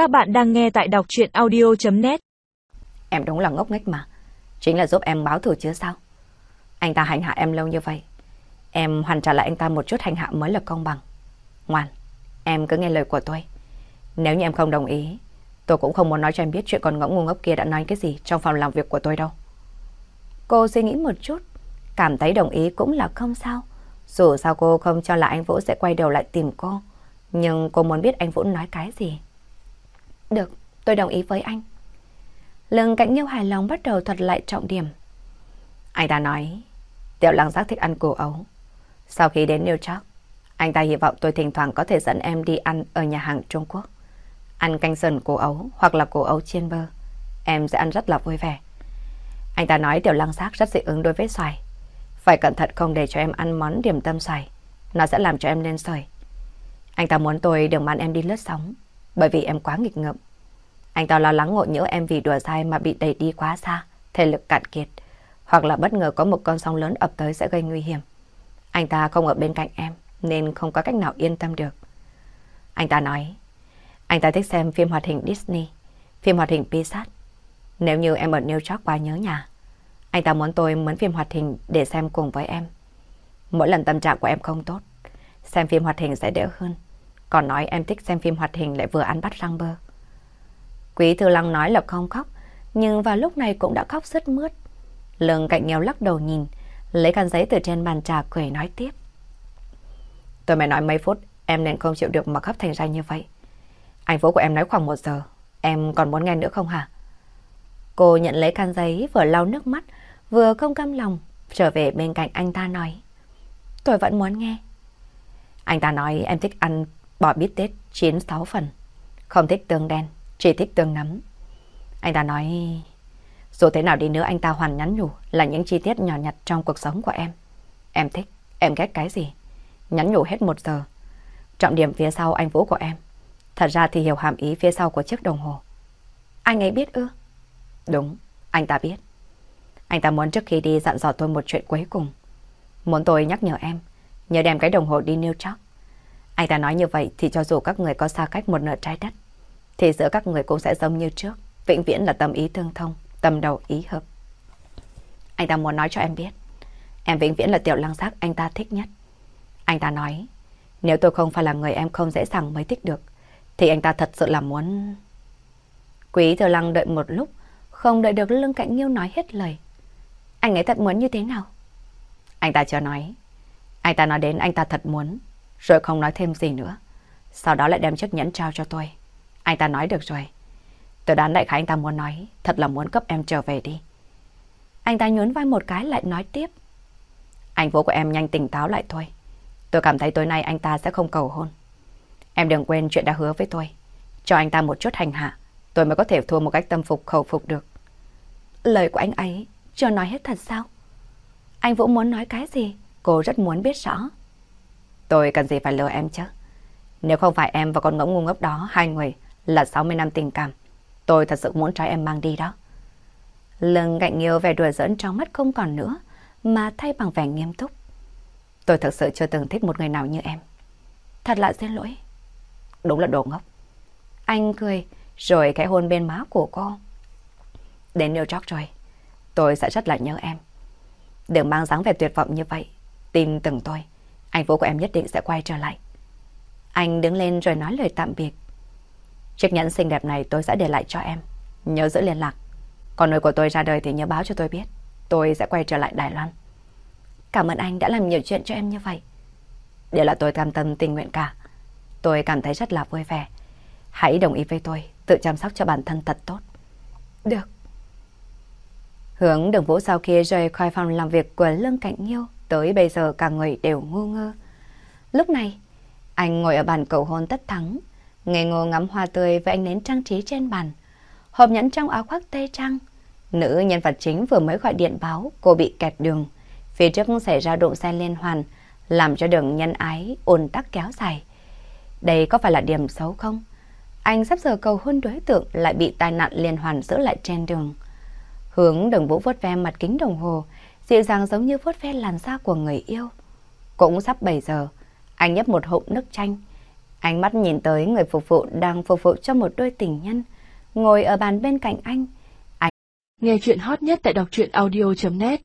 Các bạn đang nghe tại đọc chuyện audio.net Em đúng là ngốc nghếch mà. Chính là giúp em báo thù chứ sao? Anh ta hành hạ em lâu như vậy. Em hoàn trả lại anh ta một chút hành hạ mới là công bằng. Ngoan, em cứ nghe lời của tôi. Nếu như em không đồng ý, tôi cũng không muốn nói cho em biết chuyện con ngỗng ngu ngốc kia đã nói cái gì trong phòng làm việc của tôi đâu. Cô suy nghĩ một chút, cảm thấy đồng ý cũng là không sao. Dù sao cô không cho là anh Vũ sẽ quay đầu lại tìm cô, nhưng cô muốn biết anh Vũ nói cái gì. Được, tôi đồng ý với anh. Lưng cạnh nhiêu hài lòng bắt đầu thuật lại trọng điểm. Anh ta nói, Tiểu Lăng giác thích ăn củ ấu. Sau khi đến New York, anh ta hy vọng tôi thỉnh thoảng có thể dẫn em đi ăn ở nhà hàng Trung Quốc. Ăn canh sườn củ ấu hoặc là củ ấu chiên bơ. Em sẽ ăn rất là vui vẻ. Anh ta nói Tiểu Lăng giác rất dị ứng đối với xoài. Phải cẩn thận không để cho em ăn món điểm tâm xoài. Nó sẽ làm cho em lên sởi. Anh ta muốn tôi đừng mang em đi lướt sóng bởi vì em quá nghịch ngợm. Anh ta lo lắng ngộ nhỡ em vì đùa sai mà bị đẩy đi quá xa, thể lực cạn kiệt, hoặc là bất ngờ có một con sóng lớn ập tới sẽ gây nguy hiểm. Anh ta không ở bên cạnh em, nên không có cách nào yên tâm được. Anh ta nói, anh ta thích xem phim hoạt hình Disney, phim hoạt hình Pixar. Nếu như em ở New York quá nhớ nhà, anh ta muốn tôi mướn phim hoạt hình để xem cùng với em. Mỗi lần tâm trạng của em không tốt, xem phim hoạt hình sẽ đỡ hơn. Còn nói em thích xem phim hoạt hình lại vừa ăn bắt răng bơ. Quý Thư Lăng nói là không khóc, nhưng vào lúc này cũng đã khóc rất mướt. Lương cạnh nghèo lắc đầu nhìn, lấy khăn giấy từ trên bàn trà cười nói tiếp. Tôi mới nói mấy phút, em nên không chịu được mà khóc thành ra như vậy. Anh Vũ của em nói khoảng một giờ, em còn muốn nghe nữa không hả? Cô nhận lấy khăn giấy vừa lau nước mắt, vừa không cam lòng, trở về bên cạnh anh ta nói. Tôi vẫn muốn nghe. Anh ta nói em thích ăn bỏ bít tết 9-6 phần. Không thích tương đen, chỉ thích tương nấm. Anh ta nói, dù thế nào đi nữa anh ta hoàn nhắn nhủ là những chi tiết nhỏ nhặt trong cuộc sống của em. Em thích, em ghét cái gì? Nhắn nhủ hết một giờ. Trọng điểm phía sau anh Vũ của em. Thật ra thì hiểu hàm ý phía sau của chiếc đồng hồ. Anh ấy biết ư? Đúng, anh ta biết. Anh ta muốn trước khi đi dặn dò tôi một chuyện cuối cùng. Muốn tôi nhắc nhở em, nhớ đem cái đồng hồ đi New York. Anh ta nói như vậy thì cho dù các người có xa cách một nửa trái đất, thì giữa các người cũng sẽ giống như trước, vĩnh viễn là tâm ý tương thông, tâm đầu ý hợp. Anh ta muốn nói cho em biết, em vĩnh viễn là tiểu lăng giác anh ta thích nhất. Anh ta nói, nếu tôi không phải là người em không dễ dàng mới thích được, thì anh ta thật sự là muốn... Quý thừa lăng đợi một lúc, không đợi được lưng cạnh nghiêu nói hết lời. Anh ấy thật muốn như thế nào? Anh ta chưa nói. Anh ta nói đến anh ta thật muốn, rồi không nói thêm gì nữa. Sau đó lại đem chiếc nhẫn trao cho tôi. Anh ta nói được rồi. Tôi đoán đại khái anh ta muốn nói, thật là muốn cấp em trở về đi. Anh ta nhún vai một cái lại nói tiếp. Anh Vũ của em nhanh tỉnh táo lại thôi. Tôi cảm thấy tối nay anh ta sẽ không cầu hôn. Em đừng quên chuyện đã hứa với tôi. Cho anh ta một chút hành hạ, tôi mới có thể thua một cách tâm phục khẩu phục được. Lời của anh ấy chưa nói hết thật sao? Anh Vũ muốn nói cái gì? Cô rất muốn biết rõ. Tôi cần gì phải lừa em chứ? Nếu không phải em và con ngỗng ngu ngốc đó, hai người là 60 năm tình cảm, tôi thật sự muốn trai em mang đi đó. Lưng gạnh nhiều vẻ đùa giỡn trong mắt không còn nữa, mà thay bằng vẻ nghiêm túc. Tôi thật sự chưa từng thích một người nào như em. Thật là xin lỗi. Đúng là đồ ngốc. Anh cười, rồi cái hôn bên má của cô. Đến New York rồi, tôi sẽ rất là nhớ em. Đừng mang dáng vẻ tuyệt vọng như vậy. Tin từng tôi, anh Vũ của em nhất định sẽ quay trở lại. Anh đứng lên rồi nói lời tạm biệt. Chiếc nhẫn xinh đẹp này tôi sẽ để lại cho em. Nhớ giữ liên lạc. Còn nơi của tôi ra đời thì nhớ báo cho tôi biết. Tôi sẽ quay trở lại Đài Loan. Cảm ơn anh đã làm nhiều chuyện cho em như vậy. Đều là tôi cam tâm tình nguyện cả. Tôi cảm thấy rất là vui vẻ. Hãy đồng ý với tôi, tự chăm sóc cho bản thân thật tốt. Được. Hướng đường vũ sau khi rời khỏi phòng làm việc của Lương Cạnh Nhiêu, tới bây giờ cả người đều ngu ngơ. Lúc này, anh ngồi ở bàn cầu hôn tất thắng, ngây ngô ngắm hoa tươi với ánh nến trang trí trên bàn. Hộp nhẫn trong áo khoác tây trang. Nữ nhân vật chính vừa mới gọi điện báo cô bị kẹt đường. Phía trước xảy ra đụng xe liên hoàn, làm cho đường nhân ái ồn tắc kéo dài. Đây có phải là điểm xấu không? Anh sắp giờ cầu hôn đối tượng lại bị tai nạn liên hoàn giữ lại trên đường. Hướng đường vũ vuốt ve mặt kính đồng hồ, dịu dàng giống như vuốt ve làn da của người yêu. Cũng sắp 7 giờ, anh nhấp một hộp nước chanh. Ánh mắt nhìn tới người phục vụ đang phục vụ cho một đôi tình nhân, ngồi ở bàn bên cạnh anh. Anh... Nghe chuyện hot nhất tại đọc truyện audio.net